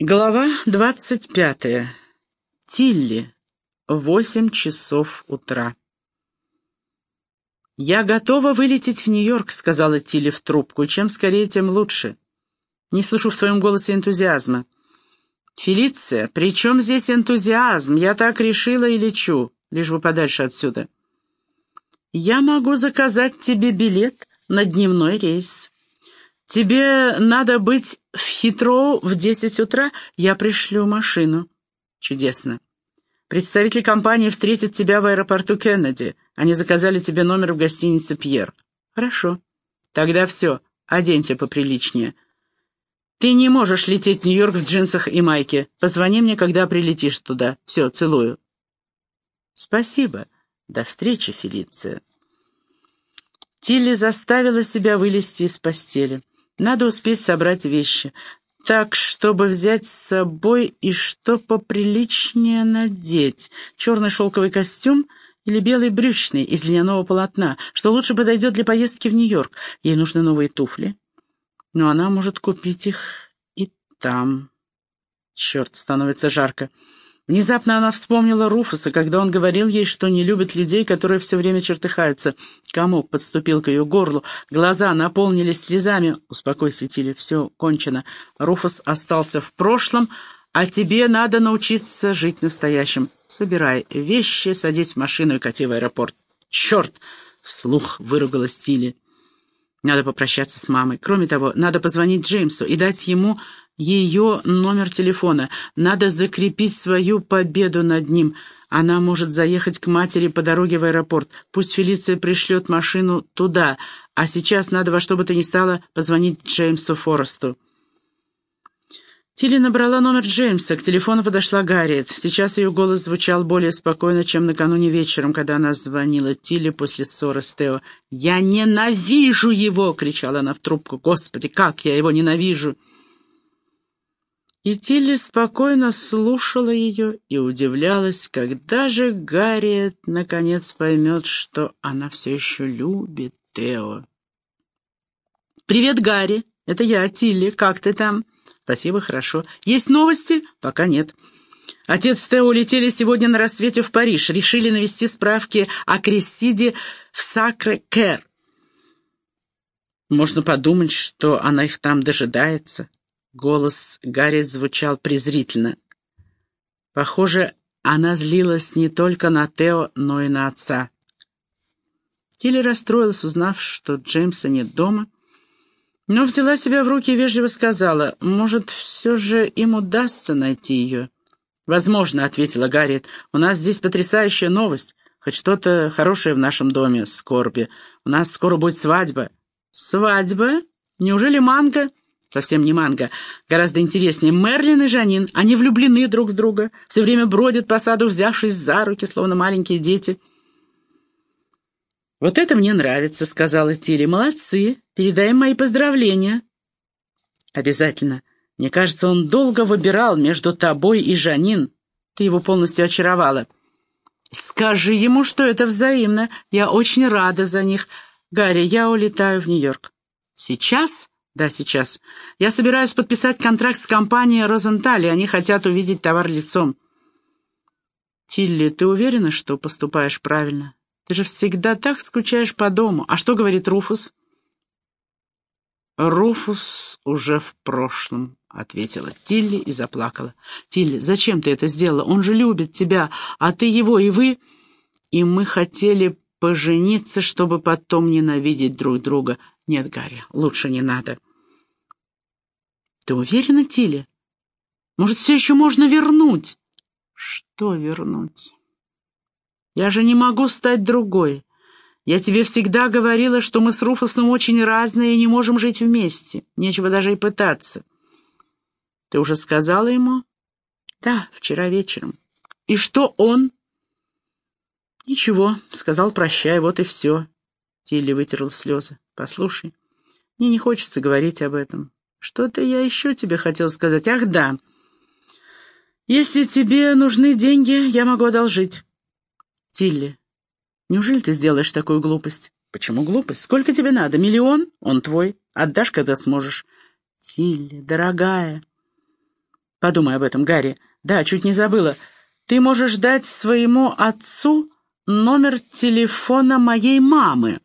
Глава двадцать пятая. Тилли. Восемь часов утра. «Я готова вылететь в Нью-Йорк», — сказала Тилли в трубку. «Чем скорее, тем лучше». Не слышу в своем голосе энтузиазма. «Фелиция, при чем здесь энтузиазм? Я так решила и лечу, лишь бы подальше отсюда». «Я могу заказать тебе билет на дневной рейс». «Тебе надо быть в Хитроу в десять утра, я пришлю машину». «Чудесно. Представители компании встретят тебя в аэропорту Кеннеди. Они заказали тебе номер в гостинице «Пьер». «Хорошо. Тогда все, оденься поприличнее». «Ты не можешь лететь в Нью-Йорк в джинсах и майке. Позвони мне, когда прилетишь туда. Все, целую». «Спасибо. До встречи, Фелиция». Тилли заставила себя вылезти из постели. Надо успеть собрать вещи. Так, чтобы взять с собой и что поприличнее надеть. Черный шелковый костюм или белый брючный из льняного полотна, что лучше подойдет для поездки в Нью-Йорк. Ей нужны новые туфли. Но она может купить их и там. Черт, становится жарко. Внезапно она вспомнила Руфуса, когда он говорил ей, что не любит людей, которые все время чертыхаются. Комок подступил к ее горлу, глаза наполнились слезами. «Успокойся, Тилли, все кончено. Руфус остался в прошлом, а тебе надо научиться жить настоящим. Собирай вещи, садись в машину и кати в аэропорт». «Черт!» — вслух выругалась Тилли. Надо попрощаться с мамой. Кроме того, надо позвонить Джеймсу и дать ему ее номер телефона. Надо закрепить свою победу над ним. Она может заехать к матери по дороге в аэропорт. Пусть Фелиция пришлет машину туда, а сейчас надо во что бы то ни стало позвонить Джеймсу Форесту. Тилли набрала номер Джеймса, к телефону подошла Гарриет. Сейчас ее голос звучал более спокойно, чем накануне вечером, когда она звонила Тилли после ссоры с Тео. «Я ненавижу его!» — кричала она в трубку. «Господи, как я его ненавижу!» И Тилли спокойно слушала ее и удивлялась, когда же Гарриет наконец поймет, что она все еще любит Тео. «Привет, Гарри! Это я, Тилли. Как ты там?» «Спасибо, хорошо. Есть новости?» «Пока нет». Отец с Тео улетели сегодня на рассвете в Париж. Решили навести справки о Крессиде в Сакре-Кэр. Можно подумать, что она их там дожидается. Голос Гарри звучал презрительно. Похоже, она злилась не только на Тео, но и на отца. Тилли расстроилась, узнав, что Джеймса нет дома, но взяла себя в руки и вежливо сказала, «Может, все же им удастся найти ее?» «Возможно», — ответила Гарриет, — «у нас здесь потрясающая новость, хоть что-то хорошее в нашем доме, скорби. У нас скоро будет свадьба». «Свадьба? Неужели манго?» «Совсем не манго. Гораздо интереснее. Мерлин и Жанин. Они влюблены друг в друга, все время бродят по саду, взявшись за руки, словно маленькие дети». «Вот это мне нравится», — сказала Тири. «Молодцы. Передай мои поздравления». «Обязательно. Мне кажется, он долго выбирал между тобой и Жанин. Ты его полностью очаровала». «Скажи ему, что это взаимно. Я очень рада за них. Гарри, я улетаю в Нью-Йорк». «Сейчас?» «Да, сейчас. Я собираюсь подписать контракт с компанией «Розенталь», и они хотят увидеть товар лицом». «Тилли, ты уверена, что поступаешь правильно?» Ты же всегда так скучаешь по дому. А что говорит Руфус?» «Руфус уже в прошлом», — ответила Тилли и заплакала. «Тилли, зачем ты это сделала? Он же любит тебя, а ты его, и вы...» «И мы хотели пожениться, чтобы потом ненавидеть друг друга. Нет, Гарри, лучше не надо». «Ты уверена, Тилли? Может, все еще можно вернуть?» «Что вернуть?» Я же не могу стать другой. Я тебе всегда говорила, что мы с Руфусом очень разные и не можем жить вместе. Нечего даже и пытаться. Ты уже сказала ему? Да, вчера вечером. И что он? Ничего, сказал прощай, вот и все. Тилли вытерла слезы. Послушай, мне не хочется говорить об этом. Что-то я еще тебе хотел сказать. Ах, да. Если тебе нужны деньги, я могу одолжить. Тилли, неужели ты сделаешь такую глупость? Почему глупость? Сколько тебе надо? Миллион? Он твой. Отдашь, когда сможешь. Тилли, дорогая. Подумай об этом, Гарри. Да, чуть не забыла. Ты можешь дать своему отцу номер телефона моей мамы.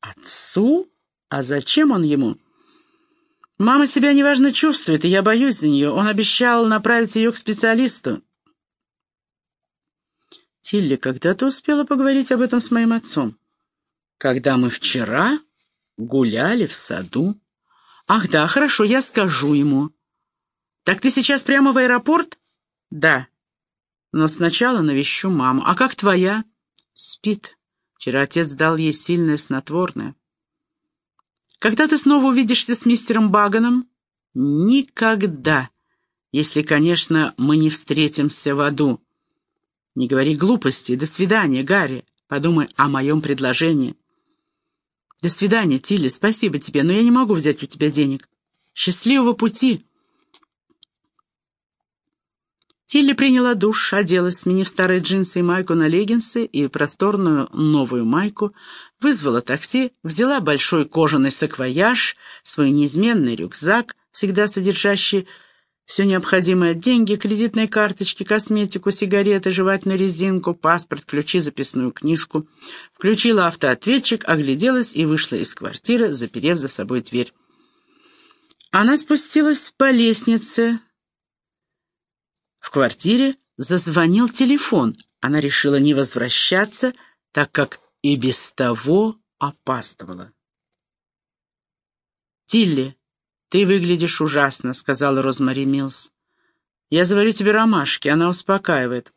Отцу? А зачем он ему? Мама себя неважно чувствует, и я боюсь за нее. Он обещал направить ее к специалисту. Тилли, когда ты успела поговорить об этом с моим отцом? Когда мы вчера гуляли в саду. Ах да, хорошо, я скажу ему. Так ты сейчас прямо в аэропорт? Да. Но сначала навещу маму. А как твоя? Спит. Вчера отец дал ей сильное снотворное. Когда ты снова увидишься с мистером Баганом? Никогда. Если, конечно, мы не встретимся в аду. Не говори глупости. До свидания, Гарри. Подумай о моем предложении. До свидания, Тилли. Спасибо тебе, но я не могу взять у тебя денег. Счастливого пути. Тилли приняла душ, оделась, сменив старые джинсы и майку на леггинсы и просторную новую майку, вызвала такси, взяла большой кожаный саквояж, свой неизменный рюкзак, всегда содержащий все необходимое — деньги, кредитные карточки, косметику, сигареты, жевательную резинку, паспорт, ключи, записную книжку. Включила автоответчик, огляделась и вышла из квартиры, заперев за собой дверь. Она спустилась по лестнице, в квартире зазвонил телефон. Она решила не возвращаться, так как и без того опаздывала. «Тилли, ты выглядишь ужасно», — сказала Розмари Милс. «Я заварю тебе ромашки, она успокаивает».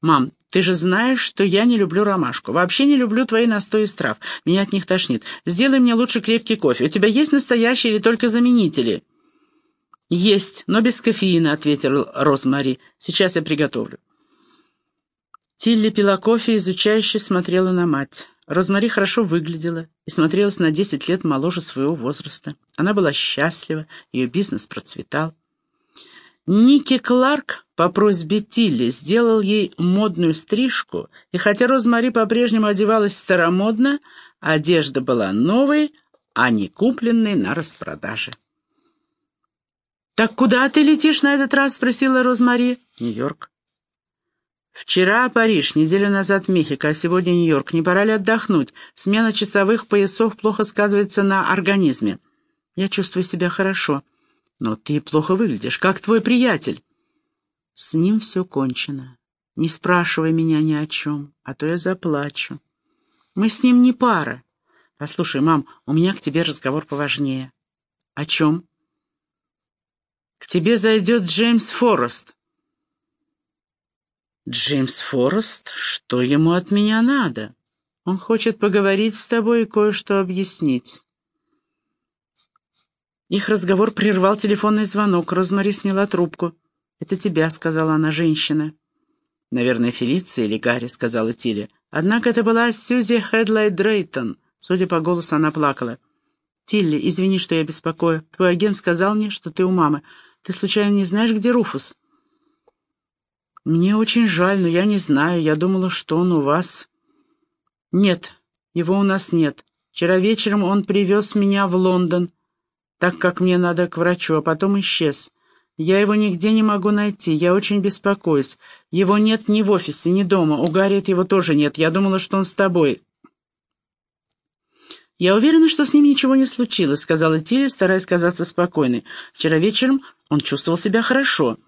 «Мам, ты же знаешь, что я не люблю ромашку. Вообще не люблю твои настои из трав. Меня от них тошнит. Сделай мне лучше крепкий кофе. У тебя есть настоящие или только заменители?» «Есть, но без кофеина», — ответил Розмари. «Сейчас я приготовлю». Тилли пила кофе изучающе смотрела на мать. Розмари хорошо выглядела и смотрелась на десять лет моложе своего возраста. Она была счастлива, ее бизнес процветал. Ники Кларк по просьбе Тилли сделал ей модную стрижку, и хотя Розмари по-прежнему одевалась старомодно, одежда была новой, а не купленной на распродаже. «Так куда ты летишь на этот раз?» — спросила Розмари. «Нью-Йорк». «Вчера Париж, неделю назад Мехико, а сегодня Нью-Йорк. Не пора ли отдохнуть? Смена часовых поясов плохо сказывается на организме». «Я чувствую себя хорошо. Но ты плохо выглядишь. Как твой приятель?» «С ним все кончено. Не спрашивай меня ни о чем, а то я заплачу. Мы с ним не пара. Послушай, мам, у меня к тебе разговор поважнее». «О чем?» К тебе зайдет Джеймс Форест». «Джеймс Форест? Что ему от меня надо? Он хочет поговорить с тобой и кое-что объяснить». Их разговор прервал телефонный звонок. Розмари сняла трубку. «Это тебя», — сказала она, — «женщина». «Наверное, Фелиция или Гарри», — сказала Тилли. Однако это была Сьюзи Хедлайт Дрейтон. Судя по голосу, она плакала. «Тилли, извини, что я беспокою. Твой агент сказал мне, что ты у мамы. Ты случайно не знаешь, где Руфус?» «Мне очень жаль, но я не знаю. Я думала, что он у вас...» «Нет, его у нас нет. Вчера вечером он привез меня в Лондон, так как мне надо к врачу, а потом исчез. Я его нигде не могу найти. Я очень беспокоюсь. Его нет ни в офисе, ни дома. У Гарриет его тоже нет. Я думала, что он с тобой. «Я уверена, что с ним ничего не случилось», — сказала Тилли, стараясь казаться спокойной. «Вчера вечером он чувствовал себя хорошо».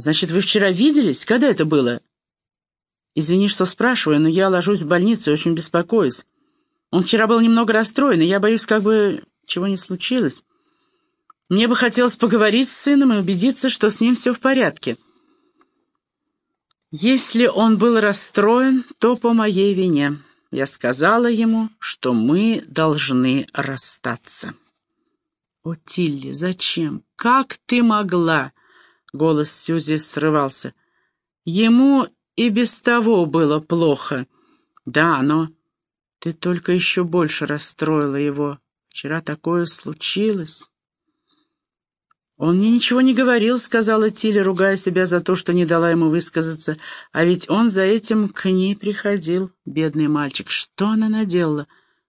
«Значит, вы вчера виделись? Когда это было?» «Извини, что спрашиваю, но я ложусь в больницу и очень беспокоюсь. Он вчера был немного расстроен, и я боюсь, как бы чего не случилось. Мне бы хотелось поговорить с сыном и убедиться, что с ним все в порядке». «Если он был расстроен, то по моей вине». Я сказала ему, что мы должны расстаться. «О, Тилли, зачем? Как ты могла?» Голос Сьюзи срывался. «Ему и без того было плохо. Да, но ты только еще больше расстроила его. Вчера такое случилось». «Он мне ничего не говорил», — сказала Тилли, ругая себя за то, что не дала ему высказаться. «А ведь он за этим к ней приходил, бедный мальчик. Что она наделала?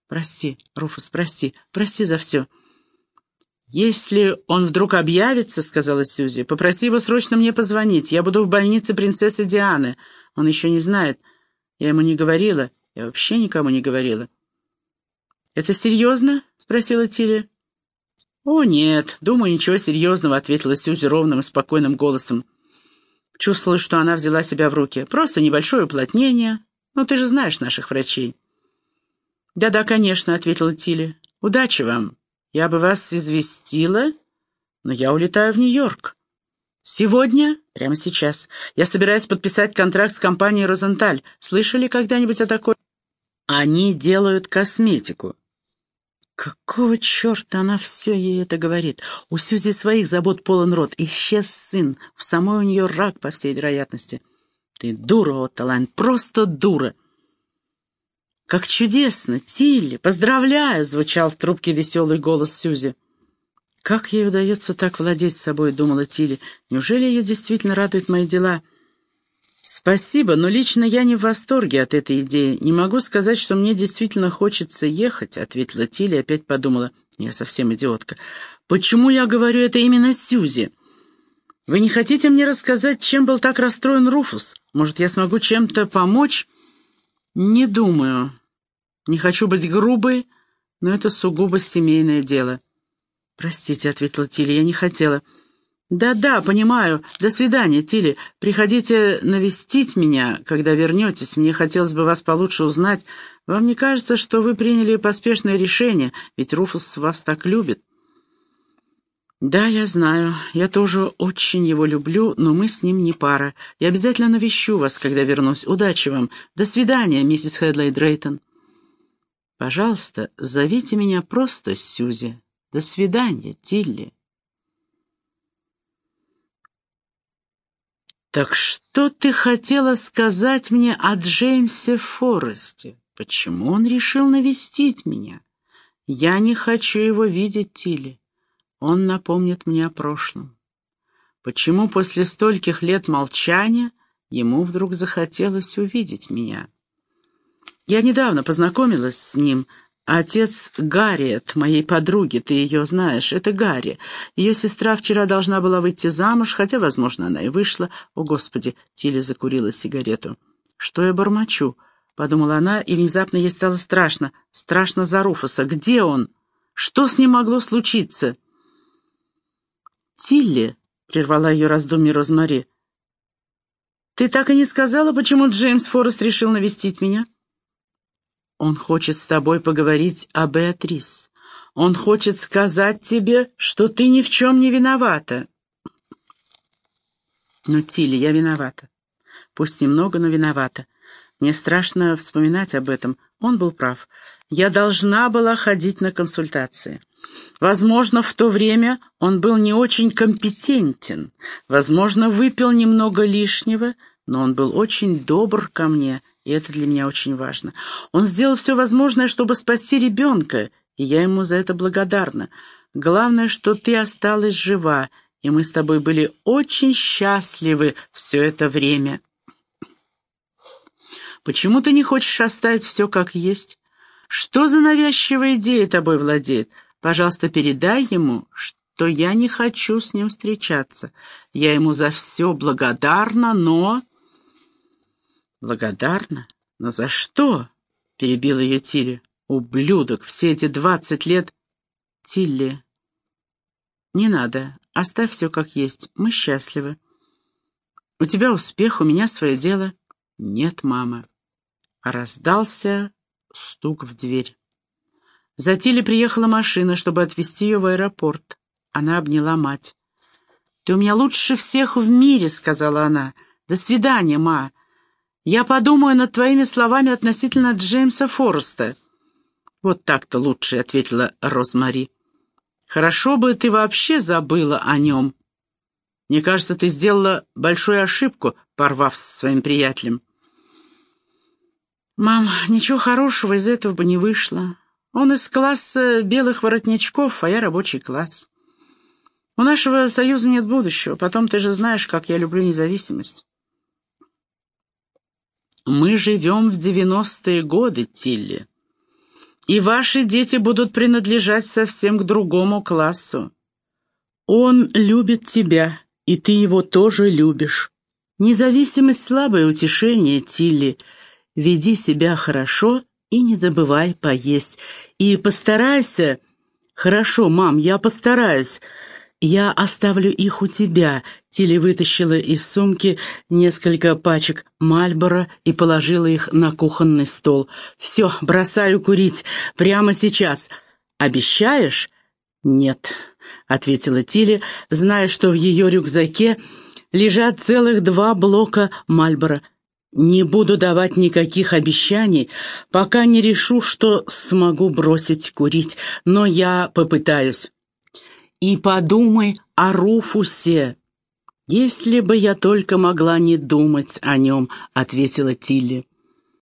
Прости, Руфус, прости, прости за все». «Если он вдруг объявится, — сказала Сьюзи, — попроси его срочно мне позвонить. Я буду в больнице принцессы Дианы. Он еще не знает. Я ему не говорила. Я вообще никому не говорила». «Это серьезно?» — спросила Тилли. «О, нет, думаю, ничего серьезного», — ответила Сьюзи ровным и спокойным голосом. Чувствовала, что она взяла себя в руки. «Просто небольшое уплотнение. Ну, ты же знаешь наших врачей». «Да-да, конечно», — ответила Тилли. «Удачи вам. Я бы вас известила, но я улетаю в Нью-Йорк. Сегодня? Прямо сейчас. Я собираюсь подписать контракт с компанией «Розенталь». Слышали когда-нибудь о такой?» «Они делают косметику». Какого черта она все ей это говорит? У Сюзи своих забот полон рот. Исчез сын. В самой у нее рак, по всей вероятности. Ты дура, Отталайн, просто дура. «Как чудесно! Тилли! Поздравляю!» — звучал в трубке веселый голос Сюзи. «Как ей удается так владеть собой?» — думала Тилли. «Неужели ее действительно радуют мои дела?» «Спасибо, но лично я не в восторге от этой идеи. Не могу сказать, что мне действительно хочется ехать», — ответила Тилли и опять подумала. «Я совсем идиотка. Почему я говорю это именно Сьюзи? Вы не хотите мне рассказать, чем был так расстроен Руфус? Может, я смогу чем-то помочь?» «Не думаю. Не хочу быть грубой, но это сугубо семейное дело». «Простите», — ответила Тилли, — «я не хотела». «Да-да, понимаю. До свидания, Тилли. Приходите навестить меня, когда вернетесь. Мне хотелось бы вас получше узнать. Вам не кажется, что вы приняли поспешное решение, ведь Руфус вас так любит?» «Да, я знаю. Я тоже очень его люблю, но мы с ним не пара. Я обязательно навещу вас, когда вернусь. Удачи вам. До свидания, миссис Хедлей Дрейтон». «Пожалуйста, зовите меня просто Сьюзи. До свидания, Тилли». «Так что ты хотела сказать мне о Джеймсе Форесте? Почему он решил навестить меня? Я не хочу его видеть, Тилли. Он напомнит мне о прошлом. Почему после стольких лет молчания ему вдруг захотелось увидеть меня? Я недавно познакомилась с ним, Отец Гарриет, моей подруги, ты ее знаешь, это Гарри. Ее сестра вчера должна была выйти замуж, хотя, возможно, она и вышла. О, Господи, Тиля закурила сигарету. Что я бормочу? Подумала она, и внезапно ей стало страшно. Страшно за Руфуса. Где он? Что с ним могло случиться? Тилли, прервала ее раздумье Розмари, ты так и не сказала, почему Джеймс Форест решил навестить меня? Он хочет с тобой поговорить о Беатрис. Он хочет сказать тебе, что ты ни в чем не виновата. Но, Тилли, я виновата. Пусть немного, но виновата. Мне страшно вспоминать об этом. Он был прав. Я должна была ходить на консультации. Возможно, в то время он был не очень компетентен. Возможно, выпил немного лишнего, но он был очень добр ко мне и это для меня очень важно. Он сделал все возможное, чтобы спасти ребенка, и я ему за это благодарна. Главное, что ты осталась жива, и мы с тобой были очень счастливы все это время. Почему ты не хочешь оставить все как есть? Что за навязчивая идея тобой владеет? Пожалуйста, передай ему, что я не хочу с ним встречаться. Я ему за все благодарна, но... «Благодарна? Но за что?» — перебила ее Тилли. «Ублюдок! Все эти двадцать лет...» «Тилли, не надо. Оставь все как есть. Мы счастливы. У тебя успех, у меня свое дело». «Нет, мама». Раздался стук в дверь. За Тилли приехала машина, чтобы отвезти ее в аэропорт. Она обняла мать. «Ты у меня лучше всех в мире», — сказала она. «До свидания, ма. Я подумаю над твоими словами относительно Джеймса Фореста». «Вот так-то лучше», — ответила Розмари. «Хорошо бы ты вообще забыла о нем. Мне кажется, ты сделала большую ошибку, порвав со своим приятелем». «Мам, ничего хорошего из этого бы не вышло. Он из класса белых воротничков, а я рабочий класс. У нашего союза нет будущего, потом ты же знаешь, как я люблю независимость». Мы живем в девяностые годы, Тилли, и ваши дети будут принадлежать совсем к другому классу. Он любит тебя, и ты его тоже любишь. Независимость — слабое утешение, Тилли. Веди себя хорошо и не забывай поесть. И постарайся... Хорошо, мам, я постараюсь. Я оставлю их у тебя. Тилли вытащила из сумки несколько пачек Мальбора и положила их на кухонный стол. «Все, бросаю курить. Прямо сейчас. Обещаешь?» «Нет», — ответила Тилли, зная, что в ее рюкзаке лежат целых два блока Мальбора. «Не буду давать никаких обещаний, пока не решу, что смогу бросить курить, но я попытаюсь». «И подумай о Руфусе». «Если бы я только могла не думать о нем», — ответила Тилли.